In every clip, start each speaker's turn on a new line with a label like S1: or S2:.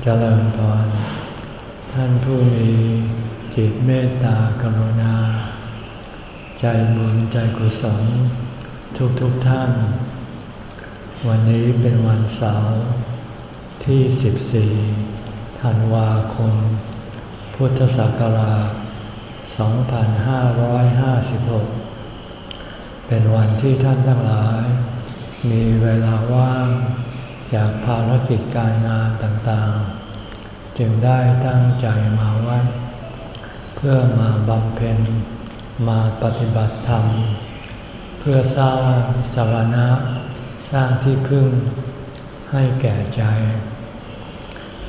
S1: เจริญพรท่านผู้มีจิตเมตตากรุณา ใจบุญใจกุศลทุกทุกท่าน วันนี้เป็นวันเสาร์ที่ 14 ธันวาคม พุทธศักราช 2556 เป็นวันที่ท่านทั้งหลาย มีเวลาว่าง จากภารกิจการงานต่างๆ จึงได้ตั้งใจมาวัด เพื่อมาบำเพ็ญมาปฏิบัติธรรม เพื่อสร้างสารณะ สร้างที่พึ่งให้แก่ใจ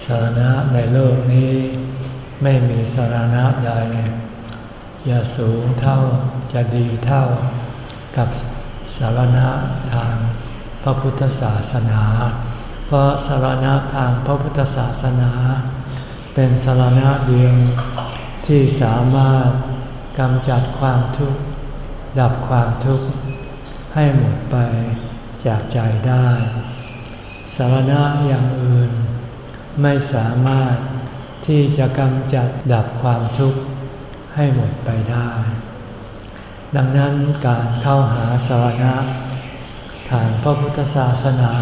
S1: สารณะในโลกนี้ไม่มีสารณะใดจะสูงเท่าจะดีเท่ากับสารณะทางพระพุทธศาสนา เพราะสารณะทางพระพุทธศาสนา เป็นสารณะเดียวที่สามารถกำจัดความทุกข์ ดับความทุกข์ ให้หมดไปจากใจได้ สารณะอย่างอื่น ไม่สามารถที่จะกำจัดดับความทุกข์ ให้หมดไปได้ ดังนั้นการเข้าหาสารณะทางพระพุทธศาสนา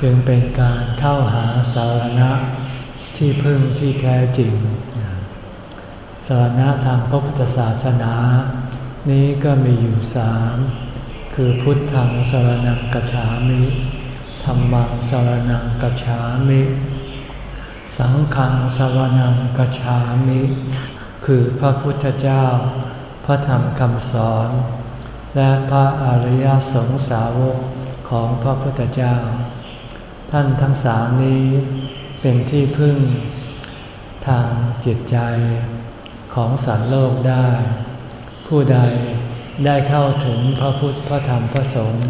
S1: จึงเป็นการเข้าหาสารณะที่พึ่งที่แท้จริง สารณะทางพระพุทธศาสนา นี้ก็มีอยู่สามคือพุทธังสารนังกัจฉามิธรรมังสารนังกัจฉามิ สังฆังสารนังกัจฉามิ คือพระพุทธเจ้า พระธรรมคำสอน และพระอริยสงสาวกของพระพุทธเจ้า ท่านทั้งสามนี้เป็นที่พึ่งทางจิตใจของสัตว์โลกได้ ผู้ใดได้เข้าถึงพระพุทธพระธรรมพระสงฆ์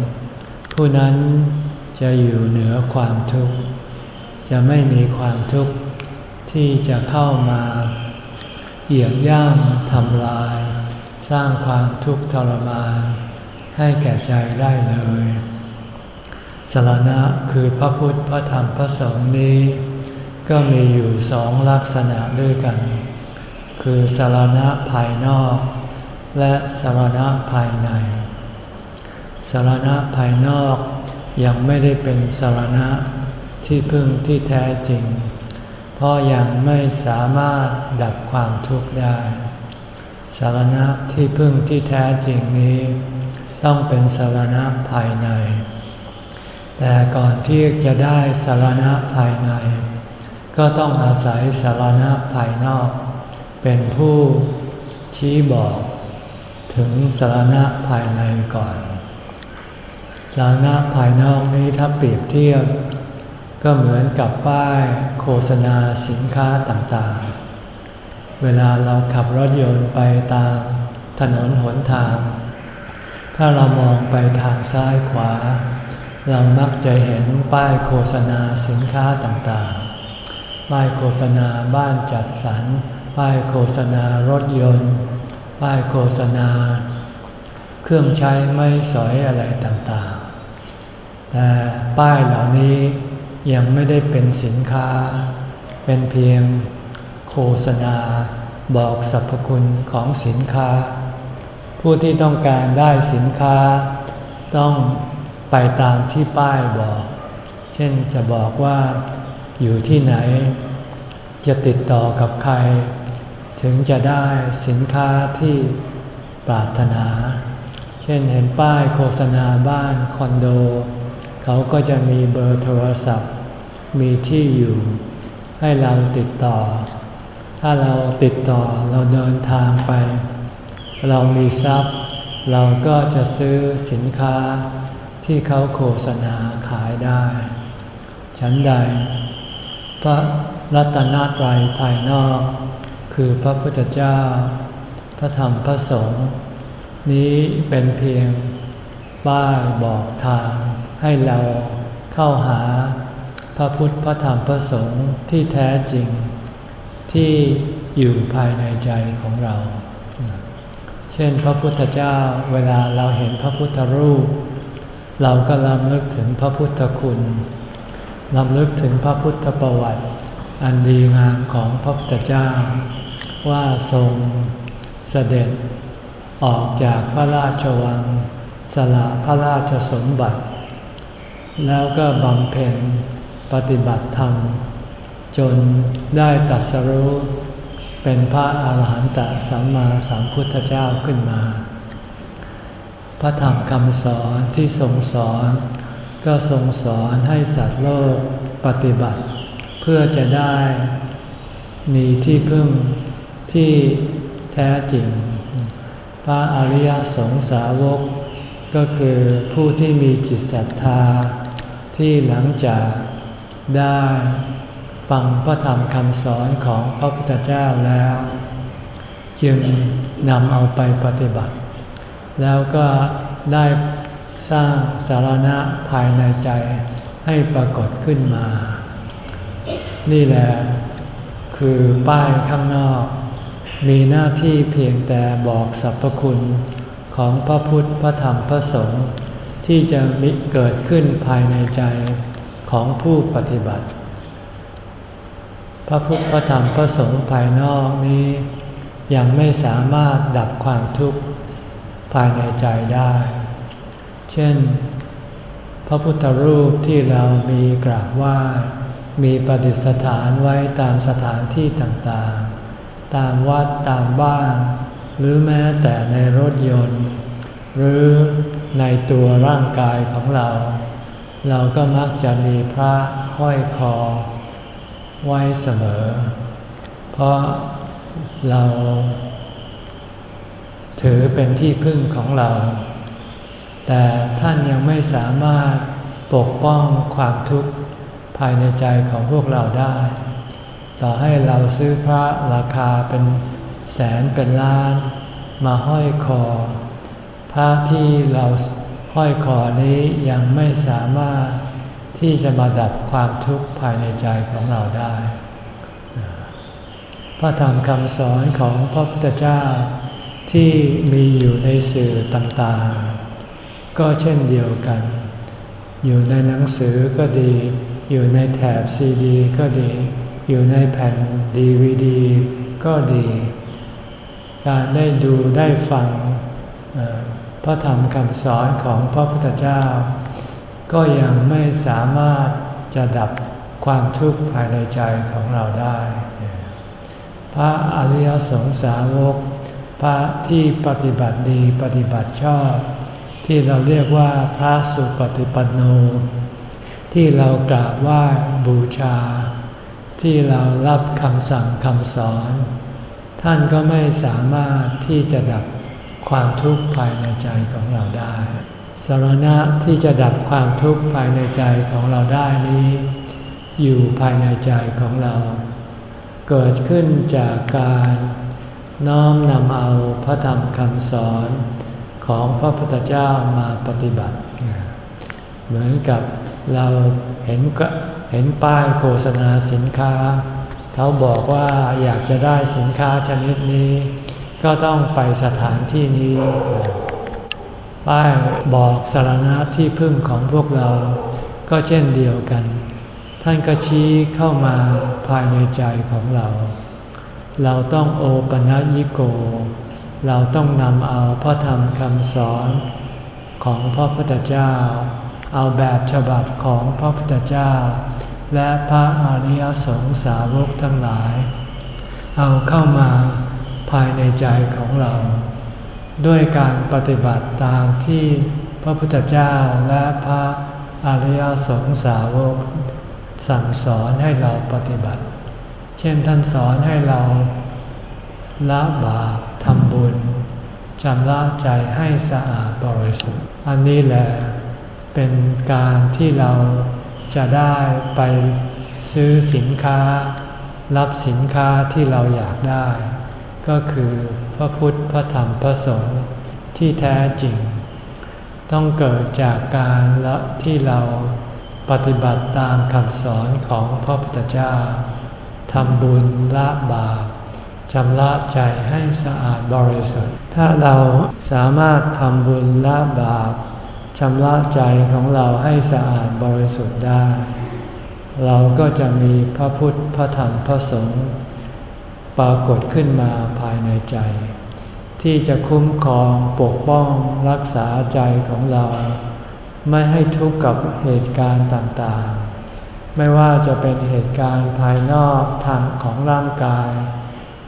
S1: ผู้นั้นจะอยู่เหนือความทุกข์ จะไม่มีความทุกข์ที่จะเข้ามาเหยียบย่ำทำลาย สร้างความทุกข์ทรมาน ให้แก่ใจได้เลย สารณะคือพระพุทธพระธรรมพระสงฆ์นี้ ก็มีอยู่สองลักษณะด้วยกัน คือสารณะภายนอก และสารณะภายในสารณะภายนอกยังไม่ได้เป็นสารณะที่พึ่งที่แท้จริง เพราะยังไม่สามารถดับความทุกข์ได้ สารณะที่พึ่งที่แท้จริงนี้ ต้องเป็นสารณะภายใน แต่ก่อนที่จะได้สารณะภายใน ก็ต้องอาศัยสารณะภายนอก เป็นผู้ชี้บอกถึงสารณะภายในก่อน สารณะภายนอกนี้ถ้าเปรียบเทียบ ก็เหมือนกับป้ายโฆษณาสินค้าต่างๆ เวลาเราขับรถยนต์ไปตามถนนหนทาง ถ้าเรามองไปทางซ้ายขวา เรามักจะเห็นป้ายโฆษณาสินค้าต่างๆ ป้ายโฆษณาบ้านจัดสรร ป้ายโฆษณารถยนต์ ป้ายโฆษณา เครื่องใช้ไม่สอยอะไรต่างๆ แต่ป้ายเหล่านี้ยังไม่ได้เป็นสินค้า เป็นเพียงโฆษณาบอกสรรพคุณของสินค้า ผู้ที่ต้องการได้สินค้าต้อง ไปตามที่ป้ายบอก เช่นจะบอกว่าอยู่ที่ไหน จะติดต่อกับใคร ถึงจะได้สินค้าที่ปรารถนา เช่นเห็นป้ายโฆษณาบ้านคอนโด เขาก็จะมีเบอร์โทรศัพท์ มีที่อยู่ ให้เราติดต่อ ถ้าเราติดต่อเราเดินทางไป เรามีทรัพย์ เราก็จะซื้อสินค้า ที่เขาโฆษณาขายได้ ฉันใด พระรัตนตรัยภายนอก คือพระพุทธเจ้า พระธรรมพระสงฆ์นี้เป็นเพียงป้ายบอกทางให้เราเข้าหาพระพุทธพระธรรมพระสงฆ์ที่แท้จริง ที่อยู่ภายในใจของเรา เช่นพระพุทธเจ้าเวลาเราเห็นพระพุทธรูป เราก็ลำลึกถึงพระพุทธคุณลำลึกถึงพระพุทธประวัติ อันดีงามของพระพุทธเจ้า ว่าทรงเสด็จออกจากพระราชวัง สละพระราชสมบัติ แล้วก็บำเพ็ญปฏิบัติธรรม จนได้ตัดสรู้เป็นพระอาหารหันตสัมมาสัมพุทธเจ้าขึ้นมา พระธรรมคำสอนที่ทรงสอน ก็ทรงสอนให้สัตว์โลกปฏิบัติ เพื่อจะได้มีที่พึ่งที่แท้จริง พระอริยสงสาวก ก็คือผู้ที่มีจิตศรัทธา ที่หลังจากได้ฟังพระธรรมคำสอนของพระพุทธเจ้าแล้ว จึงนำเอาไปปฏิบัติ แล้วก็ได้สร้างสารณะภายในใจให้ปรากฏขึ้นมา นี่แหละคือป้ายข้างนอก มีหน้าที่เพียงแต่บอกสรรพคุณของพระพุทธพระธรรมพระสงฆ์ที่จะมิเกิดขึ้นภายในใจของผู้ปฏิบัติ พระพุทธพระธรรมพระสงฆ์ภายนอกนี้ ยังไม่สามารถดับความทุกข์ ภายในใจได้ เช่น พระพุทธรูปที่เรามีกราบไหว้มีประดิษฐานไว้ตามสถานที่ต่างๆ ตามวัดตามบ้าน หรือแม้แต่ในรถยนต์ หรือในตัวร่างกายของเรา เราก็มักจะมีพระห้อยคอ ไว้เสมอ เพราะเรา ถือเป็นที่พึ่งของเรา แต่ท่านยังไม่สามารถปกป้องความทุกข์ภายในใจของพวกเราได้ ต่อให้เราซื้อพระราคาเป็นแสนเป็นล้าน มาห้อยคอ พระที่เราห้อยคอนี้ยังไม่สามารถที่จะมาดับความทุกข์ภายในใจของเราได้ พระธรรมคำสอนของพระพุทธเจ้า ที่มีอยู่ในสื่อต่างๆ ก็เช่นเดียวกัน อยู่ในหนังสือก็ดี อยู่ในแถบซีดีก็ดี อยู่ในแผ่นดีวีดีก็ดี การได้ดูได้ฟังพระธรรมคำสอนของพระพุทธเจ้า ก็ยังไม่สามารถจะดับความทุกข์ภายในใจของเราได้ พระอริยสงสาวก ระที่ปฏิบัติดีปฏิบัติชอบ ที่เราเรียกว่าพระสุปฏิปันโน ที่เรากราบไหว้บูชา ที่เรารับคำสั่งคำสอน ท่านก็ไม่สามารถที่จะดับความทุกข์ภายในใจของเราได้สารณะที่จะดับความทุกข์ภายในใจของเราได้นี้ อยู่ภายในใจของเรา เกิดขึ้นจากการ น้อมนำเอาพระธรรมคำสอนของพระพุทธเจ้ามาปฏิบัติ เหมือนกับเราเห็นเห็นป้ายโฆษณาสินค้า เขาบอกว่าอยากจะได้สินค้าชนิดนี้ ก็ต้องไปสถานที่นี้ ป้ายบอกสารณะที่พึ่งของพวกเรา ก็เช่นเดียวกัน ท่านก็ชี้เข้ามาภายในใจของเรา เราต้องโอปัญิโก เราต้องนำเอาพระธรรมคำสอนของพระพุทธเจ้า เอาแบบฉบับของพระพุทธเจ้า และพระอริยสงสาวกทั้งหลาย เอาเข้ามาภายในใจของเรา ด้วยการปฏิบัติตามที่พระพุทธเจ้าและพระอริยสงสาวกสั่งสอนให้เราปฏิบัติ เช่นท่านสอนให้เราละบาปทำบุญชำระใจให้สะอาดบริสุทธิ์ อันนี้แหละเป็นการที่เราจะได้ไปซื้อสินค้า รับสินค้าที่เราอยากได้ ก็คือพระพุทธพระธรรมพระสงฆ์ที่แท้จริง ต้องเกิดจากการละที่เราปฏิบัติตามคำสอนของพระพุทธเจ้า ทำบุญละบาปชำระใจให้สะอาดบริสุทธิ์ ถ้าเราสามารถทำบุญละบาปชำระใจของเราให้สะอาดบริสุทธิ์ได้ เราก็จะมีพระพุทธพระธรรมพระสงฆ์ปรากฏขึ้นมาภายในใจ ที่จะคุ้มครองปกป้องรักษาใจของเรา ไม่ให้ทุกข์กับเหตุการณ์ต่าง ไม่ว่าจะเป็นเหตุการณ์ภายนอกทางของร่างกาย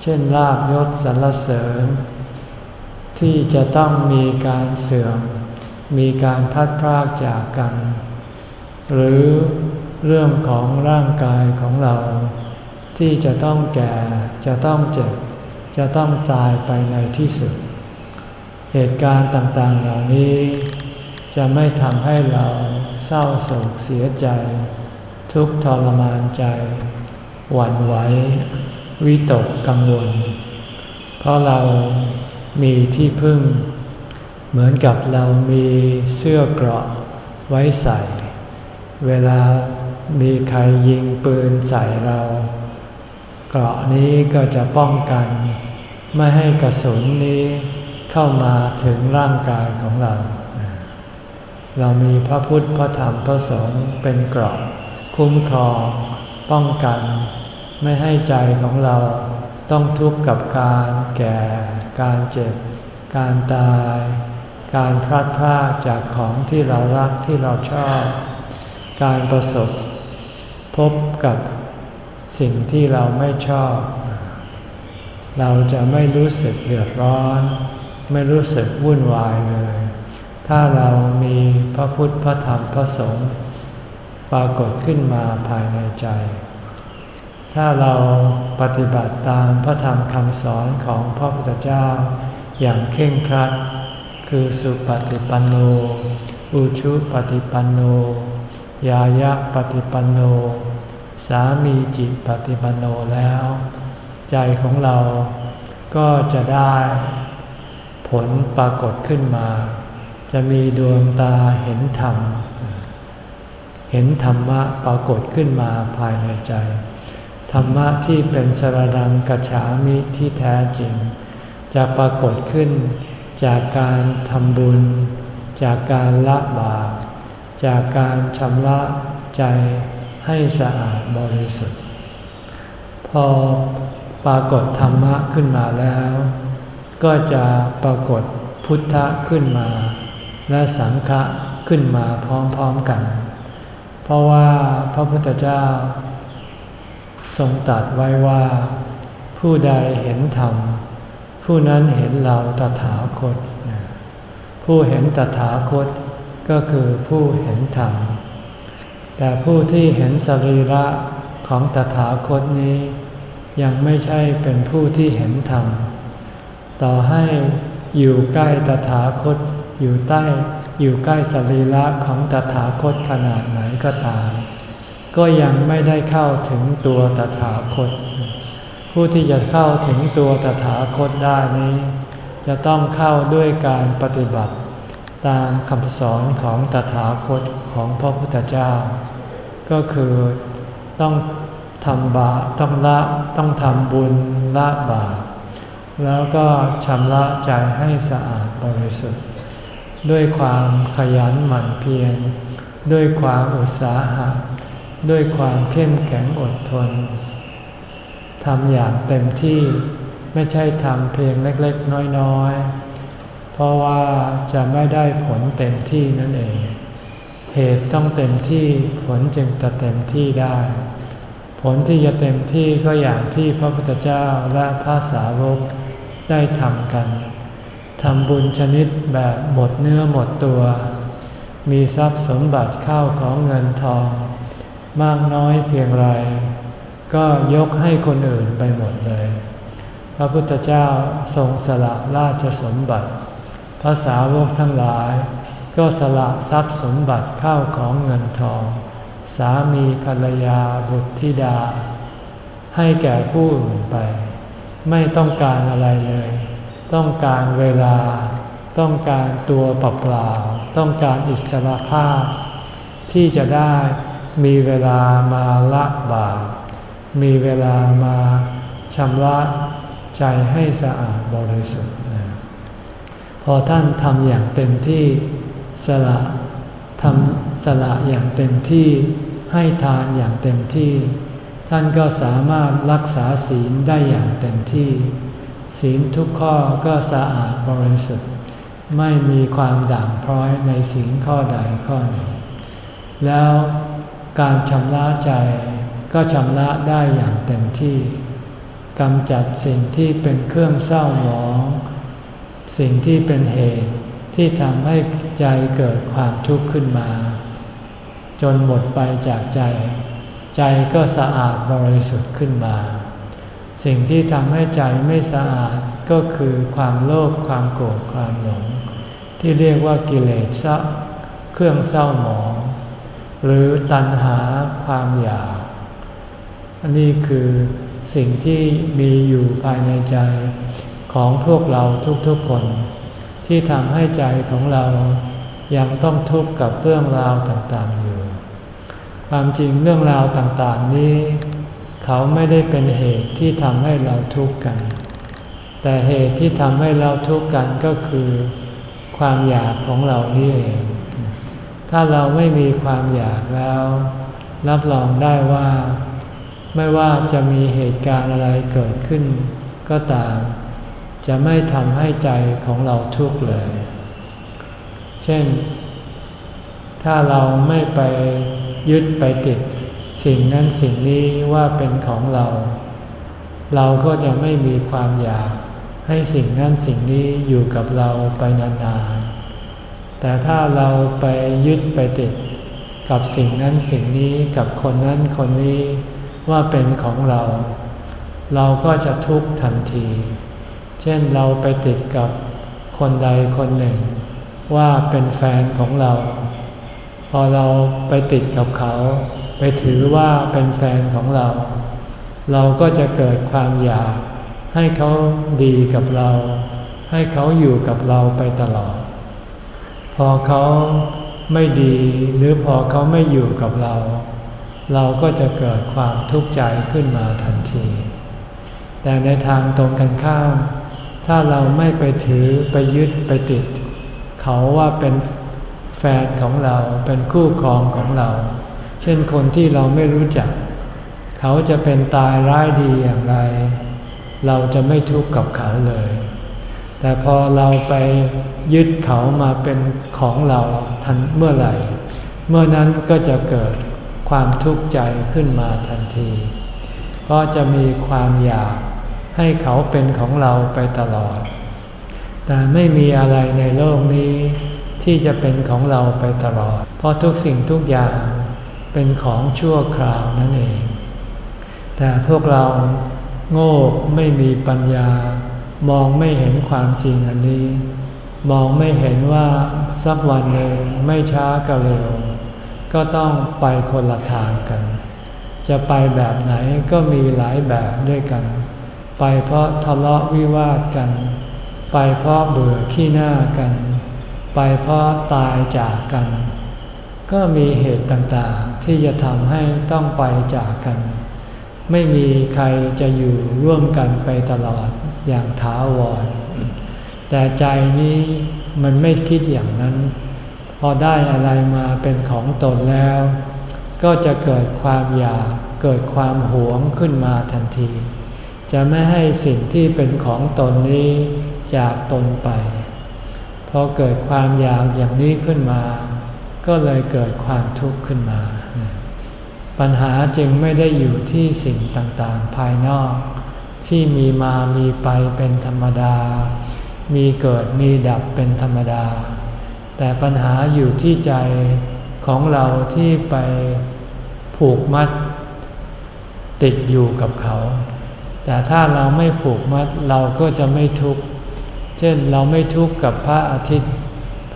S1: เช่นลาบยศสรรเสริญ ที่จะต้องมีการเสื่อม มีการพัดพรากจากกัน หรือเรื่องของร่างกายของเรา ที่จะต้องแก่ จะต้องเจ็บ จะต้องตายไปในที่สุด เหตุการณ์ต่างๆเหล่านี้ จะไม่ทำให้เราเศร้าโศกเสียใจ ทุกทรมานใจ หวั่นไหววิตกกังวล เพราะเรามีที่พึ่ง เหมือนกับเรามีเสื้อเกราะไว้ใส่ เวลามีใครยิงปืนใส่เรา เกราะนี้ก็จะป้องกัน ไม่ให้กระสุนนี้เข้ามาถึงร่างกายของเรา เรามีพระพุทธพระธรรมพระสงฆ์เป็นเกราะ คุ้มครอง ป้องกัน ไม่ให้ใจของเราต้องทุกข์กับการแก่ การเจ็บ การตาย การพลัดพรากจากของที่เรารักที่เราชอบ การประสบ พบกับสิ่งที่เราไม่ชอบ เราจะไม่รู้สึกเดือดร้อน ไม่รู้สึกวุ่นวายเลย ถ้าเรามีพระพุทธพระธรรมพระสงฆ์ ปรากฏขึ้นมาภายในใจ ถ้าเราปฏิบัติตามพระธรรมคำสอนของพระพุทธเจ้า อย่างเข่งครัด คือสุปฏิปันโน อุชุปฏิปันโน ยายะปฏิปันโน สามีจิตปฏิปันโนแล้ว ใจของเราก็จะได้ผลปรากฏขึ้นมา จะมีดวงตาเห็นธรรม ห็นธรรมะปรากฏขึ้นมาภายในใจ ธรรมะที่เป็นสรดังกัจฉามิที่แท้จริง จะปรากฏขึ้นจากการทำบุญ จากการละบาปจากการชำระใจให้สะอาดบริสุทธิ์ พอปรากฏธรรมะขึ้นมาแล้ว ก็จะปรากฏพุทธะขึ้นมา และสังฆะขึ้นมาพร้อมๆกัน เพราะว่าพระพุทธเจ้า ทรงตัดไว้ว่า ผู้ใดเห็นธรรม ผู้นั้นเห็นเราตถาคต ผู้เห็นตถาคตก็คือผู้เห็นธรรม แต่ผู้ที่เห็นสรีระของตถาคตนี้ ยังไม่ใช่เป็นผู้ที่เห็นธรรม ต่อให้อยู่ใกล้ตถาคตอยู่ใต้ อยู่ใกล้สรีระของตถาคตขนาดไหนก็ตาม ก็ยังไม่ได้เข้าถึงตัวตถาคต ผู้ที่จะเข้าถึงตัวตถาคตได้นี้ จะต้องเข้าด้วยการปฏิบัติ ตามคำสอนของตถาคตของพระพุทธเจ้า ก็คือต้องทำบาต้องละต้องทำบุญละบาปแล้วก็ชำระใจให้สะอาดบริสุทธิ์ ด้วยความขยันหมั่นเพียร ด้วยความอุตสาหะ ด้วยความเข้มแข็งอดทน ทำอย่างเต็มที่ไม่ใช่ทำเพียงเล็กๆ น้อยๆ เพราะว่าจะไม่ได้ผลเต็มที่นั่นเอง เหตุต้องเต็มที่ผลจึงจะเต็มที่ได้ ผลที่จะเต็มที่ก็อย่างที่พระพุทธเจ้าและพระสาวกได้ทำกัน ทำบุญชนิดแบบหมดเนื้อหมดตัว มีทรัพย์สมบัติเข้าของเงินทอง มากน้อยเพียงไร ก็ยกให้คนอื่นไปหมดเลย พระพุทธเจ้าทรงสละราชสมบัติ ภาษาวกทั้งหลาย ก็สละทรัพย์สมบัติเข้าของเงินทอง สามีภรรยาบุตรธิดา ให้แก่ผู้อื่นไป ไม่ต้องการอะไรเลย ต้องการเวลา ต้องการตัวเปล่า ต้องการอิสระภาพ ที่จะได้มีเวลามาละบาปมีเวลามาชำระใจให้สะอาดบริสุทธิ์พอท่านทำอย่างเต็มที่สละทำสละอย่างเต็มที่ให้ทานอย่างเต็มที่ ท่านก็สามารถรักษาศีลได้อย่างเต็มที่ ศีลทุกข้อก็สะอาดบริสุทธิ์ ไม่มีความด่างพร้อยในศีลข้อใดข้อหนึ่ง แล้วการชำระใจก็ชำระได้อย่างเต็มที่กำจัดสิ่งที่เป็นเครื่องเศร้าหมอง สิ่งที่เป็นเหตุที่ทำให้ใจเกิดความทุกข์ขึ้นมา จนหมดไปจากใจ ใจก็สะอาดบริสุทธิ์ขึ้นมา สิ่งที่ทำให้ใจไม่สะอาดก็คือความโลภความโกรธความหลง ที่เรียกว่ากิเลสเครื่องเศร้าหมอง หรือตัณหาความอยาก อันนี้คือสิ่งที่มีอยู่ภายในใจของพวกเราทุกๆคน ที่ทำให้ใจของเรายังต้องทุกข์กับเรื่องราวต่างๆอยู่ ความจริงเรื่องราวต่างๆนี้ เขาไม่ได้เป็นเหตุที่ทำให้เราทุกข์กัน แต่เหตุที่ทำให้เราทุกข์กันก็คือ ความอยากของเรานี่เอง ถ้าเราไม่มีความอยากแล้ว รับรองได้ว่า ไม่ว่าจะมีเหตุการณ์อะไรเกิดขึ้น ก็ตาม จะไม่ทำให้ใจของเราทุกข์เลย เช่น ถ้าเราไม่ไปยึดไปติด สิ่งนั้นสิ่งนี้ว่าเป็นของเรา เราก็จะไม่มีความอยากให้สิ่งนั้นสิ่งนี้อยู่กับเราไปนานๆ แต่ถ้าเราไปยึดไปติดกับสิ่งนั้นสิ่งนี้กับคนนั้นคนนี้ว่าเป็นของเรา เราก็จะทุกข์ทันที เช่นเราไปติดกับคนใดคนหนึ่ง ว่าเป็นแฟนของเรา พอเราไปติดกับเขา ไปถือว่าเป็นแฟนของเรา เราก็จะเกิดความอยาก ให้เขาดีกับเรา ให้เขาอยู่กับเราไปตลอด พอเขาไม่ดีหรือพอเขาไม่อยู่กับเรา เราก็จะเกิดความทุกข์ใจขึ้นมาทันที แต่ในทางตรงกันข้าม ถ้าเราไม่ไปถือไปยึดไปติด เขาว่าเป็นแฟนของเราเป็นคู่ครองของเรา ช่นคนที่เราไม่รู้จัก เขาจะเป็นตายร้ายดีอย่างไร เราจะไม่ทุกข์กับเขาเลย แต่พอเราไปยึดเขามาเป็นของเราทันเมื่อไหร่ เมื่อนั้นก็จะเกิดความทุกข์ใจขึ้นมาทันที เพราะจะมีความอยากให้เขาเป็นของเราไปตลอด แต่ไม่มีอะไรในโลกนี้ที่จะเป็นของเราไปตลอด เพราะทุกสิ่งทุกอย่าง เป็นของชั่วคราวนั่นเอง แต่พวกเราโง่ไม่มีปัญญา มองไม่เห็นความจริงอันนี้ มองไม่เห็นว่าสักวันหนึ่งไม่ช้าก็เร็ว ก็ต้องไปคนละทางกัน จะไปแบบไหนก็มีหลายแบบด้วยกัน ไปเพราะทะเลาะวิวาทกัน ไปเพราะเบื่อขี้หน้ากัน ไปเพราะตายจากกัน ก็มีเหตุต่างๆ ที่จะทำให้ต้องไปจากกัน ไม่มีใครจะอยู่ร่วมกันไปตลอดอย่างถาวร แต่ใจนี้มันไม่คิดอย่างนั้น พอได้อะไรมาเป็นของตนแล้ว ก็จะเกิดความอยากเกิดความหวงขึ้นมาทันที จะไม่ให้สิ่งที่เป็นของตนนี้จากตนไป พอเกิดความอยากอย่างนี้ขึ้นมา ก็เลยเกิดความทุกข์ขึ้นมา ปัญหาจึงไม่ได้อยู่ที่สิ่งต่างๆ ภายนอก ที่มีมามีไปเป็นธรรมดา มีเกิดมีดับเป็นธรรมดา แต่ปัญหาอยู่ที่ใจของเราที่ไปผูกมัด ติดอยู่กับเขา แต่ถ้าเราไม่ผูกมัดเราก็จะไม่ทุกข์ เช่นเราไม่ทุกข์กับพระอาทิตย์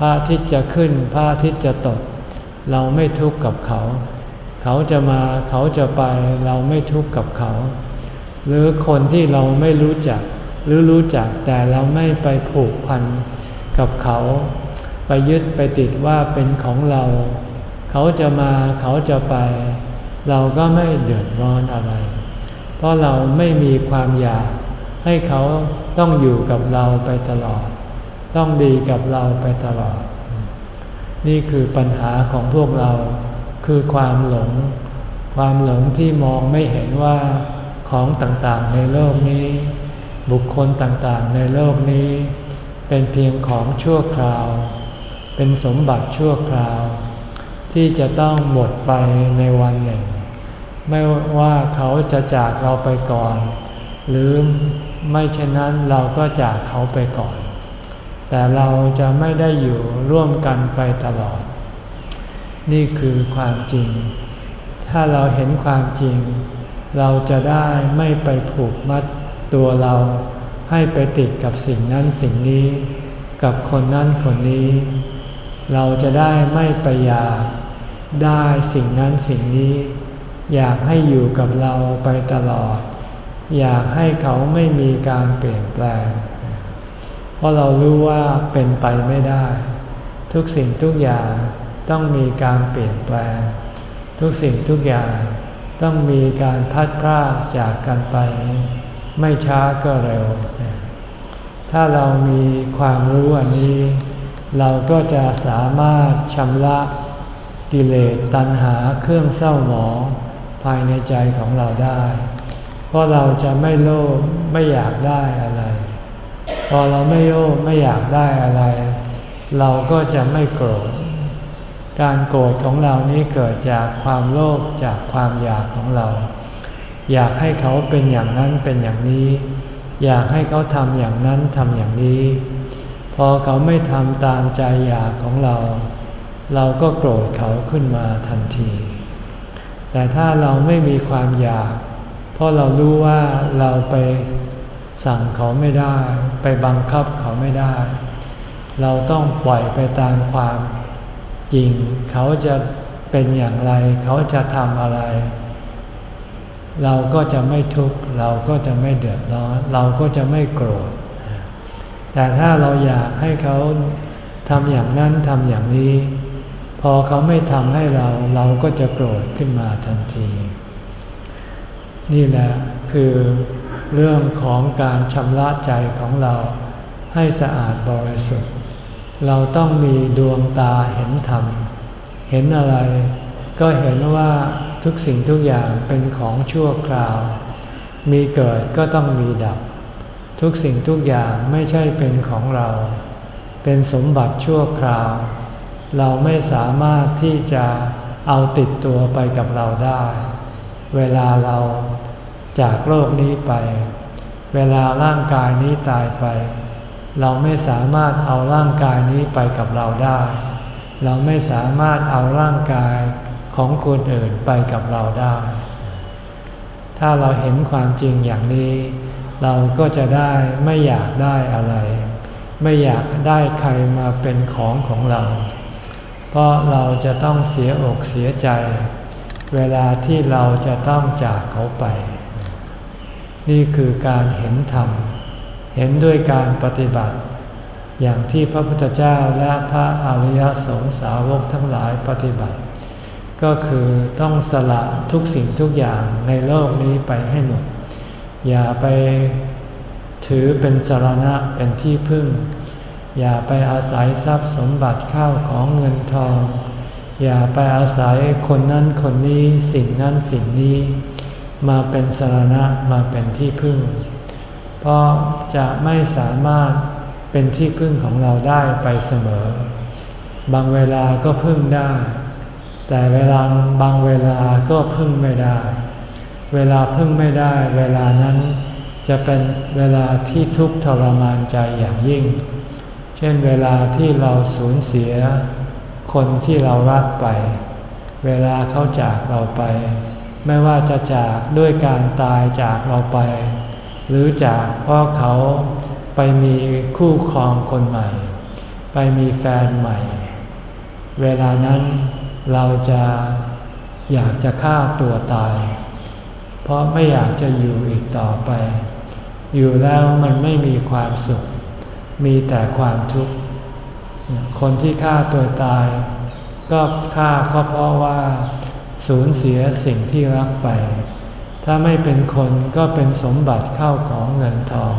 S1: ระอาทิตย์จะขึ้นพระอาทิตย์จะตก เราไม่ทุกข์กับเขา เขาจะมาเขาจะไปเราไม่ทุกข์กับเขา หรือคนที่เราไม่รู้จักหรือรู้จักแต่เราไม่ไปผูกพันกับเขา ไปยึดไปติดว่าเป็นของเรา เขาจะมาเขาจะไป เราก็ไม่เดือดร้อนอะไร เพราะเราไม่มีความอยากให้เขาต้องอยู่กับเราไปตลอด ต้องดีกับเราไปตลอด นี่คือปัญหาของพวกเราคือความหลง ความหลงที่มองไม่เห็นว่าของต่างๆในโลกนี้ บุคคลต่างๆในโลกนี้ เป็นเพียงของชั่วคราว เป็นสมบัติชั่วคราว ที่จะต้องหมดไปในวันหนึ่ง ไม่ว่าเขาจะจากเราไปก่อน หรือไม่เช่นนั้นเราก็จากเขาไปก่อน แต่เราจะไม่ได้อยู่ร่วมกันไปตลอด นี่คือความจริง ถ้าเราเห็นความจริง เราจะได้ไม่ไปผูกมัดตัวเราให้ไปติดกับสิ่งนั้นสิ่งนี้ กับคนนั้นคนนี้ เราจะได้ไม่ไปอยากได้สิ่งนั้นสิ่งนี้ อยากให้อยู่กับเราไปตลอด อยากให้เขาไม่มีการเปลี่ยนแปลง เพราะเรารู้ว่าเป็นไปไม่ได้ ทุกสิ่งทุกอย่างต้องมีการเปลี่ยนแปลง ทุกสิ่งทุกอย่างต้องมีการพัดพรากจากกันไป ไม่ช้าก็เร็ว ถ้าเรามีความรู้อันนี้ เราก็จะสามารถชำระกิเลสตัณหาเครื่องเศร้าหมองภายในใจของเราได้ เพราะเราจะไม่โลภไม่อยากได้อะไร พอเราไม่โลภไม่อยากได้อะไร เราก็จะไม่โกรธ การโกรธของเรานี้เกิดจากความโลภจากความอยากของเรา อยากให้เขาเป็นอย่างนั้นเป็นอย่างนี้ อยากให้เขาทำอย่างนั้นทำอย่างนี้ พอเขาไม่ทำตามใจอยากของเรา เราก็โกรธเขาขึ้นมาทันที แต่ถ้าเราไม่มีความอยาก เพราะเรารู้ว่าเราไป สั่งเขาไม่ได้ ไปบังคับเขาไม่ได้ เราต้องปล่อยไปตามความจริง เขาจะเป็นอย่างไร เขาจะทำอะไร เราก็จะไม่ทุกข์เราก็จะไม่เดือดร้อน เราก็จะไม่โกรธ แต่ถ้าเราอยากให้เขาทำอย่างนั้นทำอย่างนี้ พอเขาไม่ทำให้เราเราก็จะโกรธขึ้นมาทันที นี่แหละคือ เรื่องของการชำระใจของเราให้สะอาดบริสุทธิ์ เราต้องมีดวงตาเห็นธรรม เห็นอะไร ก็เห็นว่าทุกสิ่งทุกอย่างเป็นของชั่วคราว มีเกิดก็ต้องมีดับ ทุกสิ่งทุกอย่างไม่ใช่เป็นของเรา เป็นสมบัติชั่วคราว เราไม่สามารถที่จะเอาติดตัวไปกับเราได้ เวลาเรา จากโลกนี้ไป เวลาร่างกายนี้ตายไป เราไม่สามารถเอาร่างกายนี้ไปกับเราได้ เราไม่สามารถเอาร่างกายของคนอื่นไปกับเราได้ ถ้าเราเห็นความจริงอย่างนี้ เราก็จะได้ไม่อยากได้อะไร ไม่อยากได้ใครมาเป็นของของเรา เพราะเราจะต้องเสียอกเสียใจ เวลาที่เราจะต้องจากเขาไป นี่คือการเห็นธรรม เห็นด้วยการปฏิบัติ อย่างที่พระพุทธเจ้าและพระอริยสงสาวกทั้งหลายปฏิบัติ ก็คือต้องสละทุกสิ่งทุกอย่างในโลกนี้ไปให้หมด อย่าไปถือเป็นสารณะเป็นที่พึ่ง อย่าไปอาศัยทรัพย์สมบัติข้าวของเงินทอง อย่าไปอาศัยคนนั้นคนนี้สิ่งนั้นสิ่งนี้ มาเป็นสารณะมาเป็นที่พึ่ง เพราะจะไม่สามารถเป็นที่พึ่งของเราได้ไปเสมอ บางเวลาก็พึ่งได้ แต่เวลาบางเวลาก็พึ่งไม่ได้ เวลาพึ่งไม่ได้ เวลานั้นจะเป็นเวลาที่ทุกข์ทรมานใจอย่างยิ่ง เช่นเวลาที่เราสูญเสียคนที่เรารักไป เวลาเขาจากเราไป ไม่ว่าจะจากด้วยการตายจากเราไป หรือจากเพราะเขาไปมีคู่ครองคนใหม่ ไปมีแฟนใหม่ เวลานั้นเราจะอยากจะฆ่าตัวตาย เพราะไม่อยากจะอยู่อีกต่อไป อยู่แล้วมันไม่มีความสุข มีแต่ความทุกข์ คนที่ฆ่าตัวตาย ก็ฆ่าเขาเพราะว่า สูญเสียสิ่งที่รักไป ถ้าไม่เป็นคนก็เป็นสมบัติเข้าของเงินทอง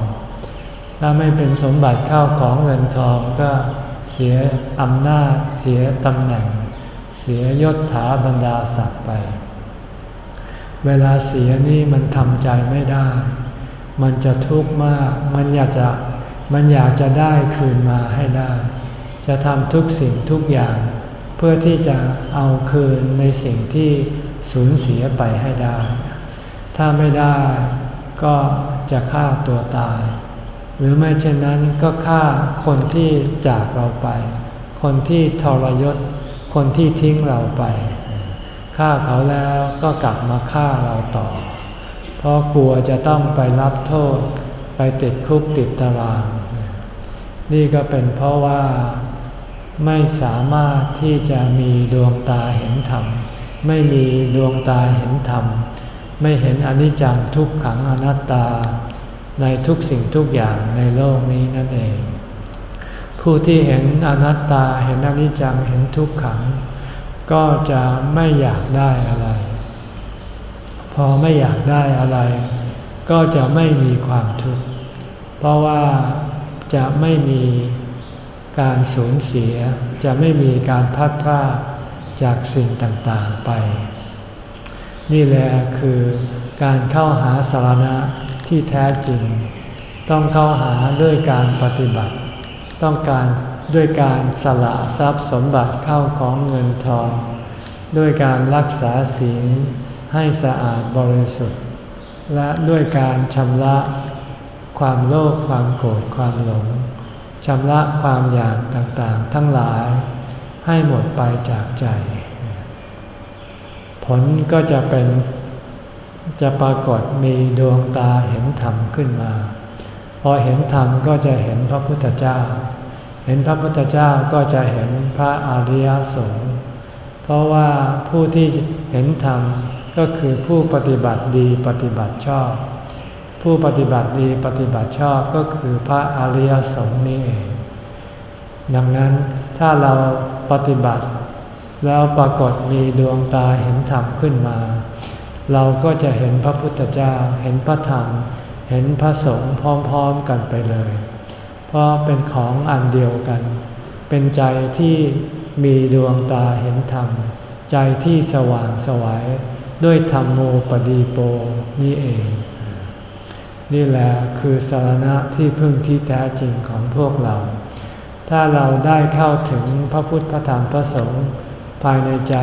S1: ถ้าไม่เป็นสมบัติเข้าของเงินทองก็เสียอำนาจ เสียตำแหน่ง เสียยศถาบรรดาศักดิ์ไป เวลาเสียนี่มันทำใจไม่ได้ มันจะทุกข์มาก มันอยากจะ มันอยากจะได้คืนมาให้ได้ จะทำทุกสิ่งทุกอย่าง พื่อที่จะเอาคืนในสิ่งที่สูญเสียไปให้ได้ ถ้าไม่ได้ก็จะฆ่าตัวตาย หรือไม่เช่นนั้นก็ฆ่าคนที่จากเราไป คนที่ทรยศ คนที่ทิ้งเราไปฆ่าเขาแล้วก็กลับมาฆ่าเราต่อ เพราะกลัวจะต้องไปรับโทษ ไปติดคุกติดตาราง นี่ก็เป็นเพราะว่า ไม่สามารถที่จะมีดวงตาเห็นธรรม ไม่มีดวงตาเห็นธรรม ไม่เห็นอนิจจังทุกขังอนัตตา ในทุกสิ่งทุกอย่างในโลกนี้นั่นเอง ผู้ที่เห็นอนัตตาเห็นอนิจจังเห็นทุกขัง ก็จะไม่อยากได้อะไร พอไม่อยากได้อะไร ก็จะไม่มีความทุกข์เพราะว่าจะไม่มี การสูญเสียจะไม่มีการพัดพลาดจากสิ่งต่างๆไป นี่แหละคือการเข้าหาสารณะที่แท้จริง ต้องเข้าหาด้วยการปฏิบัติ ต้องการด้วยการสละทรัพย์สมบัติเข้าของเงินทอง ด้วยการรักษาศีลให้สะอาดบริสุทธิ์ และด้วยการชำระความโลภความโกรธความหลง ชำระความอยากต่างๆ ทั้งหลายให้หมดไปจากใจ ผลก็จะเป็นจะปรากฏมีดวงตาเห็นธรรมขึ้นมา พอเห็นธรรมก็จะเห็นพระพุทธเจ้า เห็นพระพุทธเจ้าก็จะเห็นพระอริยสงฆ์เพราะว่าผู้ที่เห็นธรรมก็คือผู้ปฏิบัติดีปฏิบัติชอบ ผู้ปฏิบัติดีปฏิบัติชอบก็คือพระอริยสงฆ์นี่เองดังนั้นถ้าเราปฏิบัติ แล้วปรากฏมีดวงตาเห็นธรรมขึ้นมา เราก็จะเห็นพระพุทธเจ้า เห็นพระธรรม เห็นพระสงฆ์พร้อมๆกันไปเลย เพราะเป็นของอันเดียวกัน เป็นใจที่มีดวงตาเห็นธรรม ใจที่สว่างสวายด้วยธรรมโมปดีโปนี่เอง นี่แหละคือสารณะที่พึ่งที่แท้จริงของพวกเรา ถ้าเราได้เข้าถึงพระพุทธพระธรรมพระสงฆ์ภายในใจ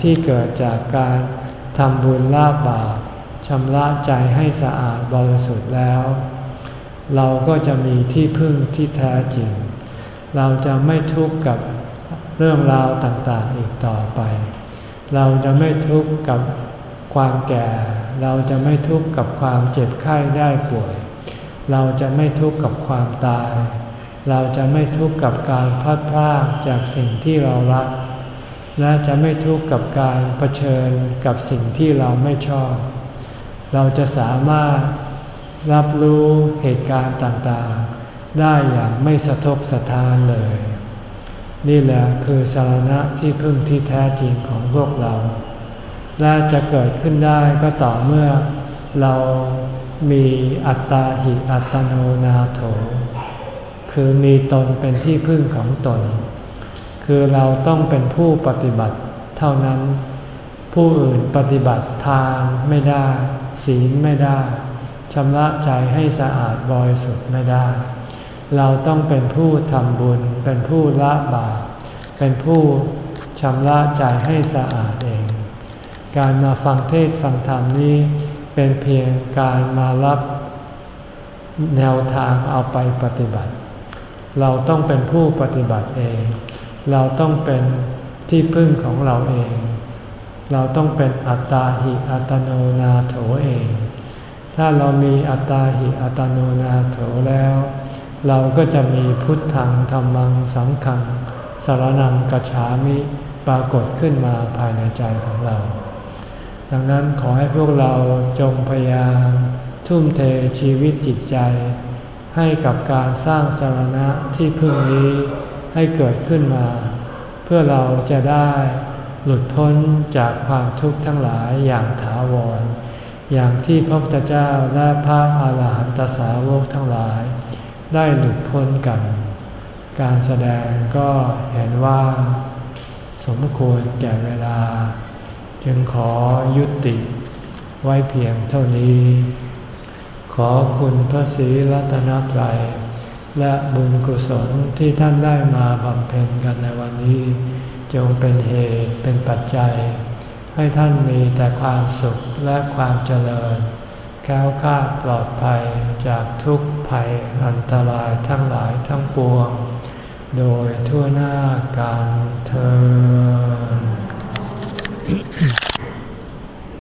S1: ที่เกิดจากการทำบุญลาบบาปชำระใจให้สะอาดบริสุทธิ์แล้ว เราก็จะมีที่พึ่งที่แท้จริง เราจะไม่ทุกข์กับเรื่องราวต่างๆอีกต่อไป เราจะไม่ทุกข์กับความแก่ เราจะไม่ทุกข์กับความเจ็บไข้ได้ป่วย เราจะไม่ทุกข์กับความตาย เราจะไม่ทุกข์กับการพัดพลาดจากสิ่งที่เรารัก และจะไม่ทุกข์กับการเผชิญกับสิ่งที่เราไม่ชอบ เราจะสามารถรับรู้เหตุการณ์ต่างๆ ได้อย่างไม่สะทกสะท้านเลย นี่แหละคือสารณะที่พึ่งที่แท้จริงของพวกเรา และจะเกิดขึ้นได้ก็ต่อเมื่อเรามีอัตตาหิอัตโนนาโถ คือมีตนเป็นที่พึ่งของตน คือเราต้องเป็นผู้ปฏิบัติเท่านั้น ผู้อื่นปฏิบัติทานไม่ได้ ศีลไม่ได้ชำระใจให้สะอาดบริสุทธิ์ไม่ได้ เราต้องเป็นผู้ทำบุญ เป็นผู้ละบาปเป็นผู้ชำระใจให้สะอาด การมาฟังเทศฟังธรรมนี้เป็นเพียงการมารับแนวทางเอาไปปฏิบัติ เราต้องเป็นผู้ปฏิบัติเอง เราต้องเป็นที่พึ่งของเราเอง เราต้องเป็นอัตตาหิอัตโนนาโถเอง ถ้าเรามีอัตตาหิอัตโนนาโถแล้ว เราก็จะมีพุทธังธรรมังสังขังสารนังกัจฉามิปรากฏขึ้นมาภายในใจของเรา ดังนั้นขอให้พวกเราจงพยายาม ทุ่มเทชีวิตจิตใจ ให้กับการสร้างสารณะที่พึ่งนี้ให้เกิดขึ้นมา เพื่อเราจะได้หลุดพ้นจากความทุกข์ทั้งหลายอย่างถาวร อย่างที่พระพุทธเจ้าและพระอาหารหันตสาวกทั้งหลาย ได้หลุดพ้นกัน การแสดงก็เห็นว่า สมควรแก่เวลา จึงขอยุติไว้เพียงเท่านี้ ขอคุณพระศรีรัตนตรัย และบุญกุศลที่ท่านได้มาบำเพ็ญกันในวันนี้ จงเป็นเหตุเป็นปัจจัย ให้ท่านมีแต่ความสุขและความเจริญแก้วคาดปลอดภัยจากทุกภัยอันตรายทั้งหลายทั้งปวง โดยทั่วหน้ากันเธอ Mm-hmm.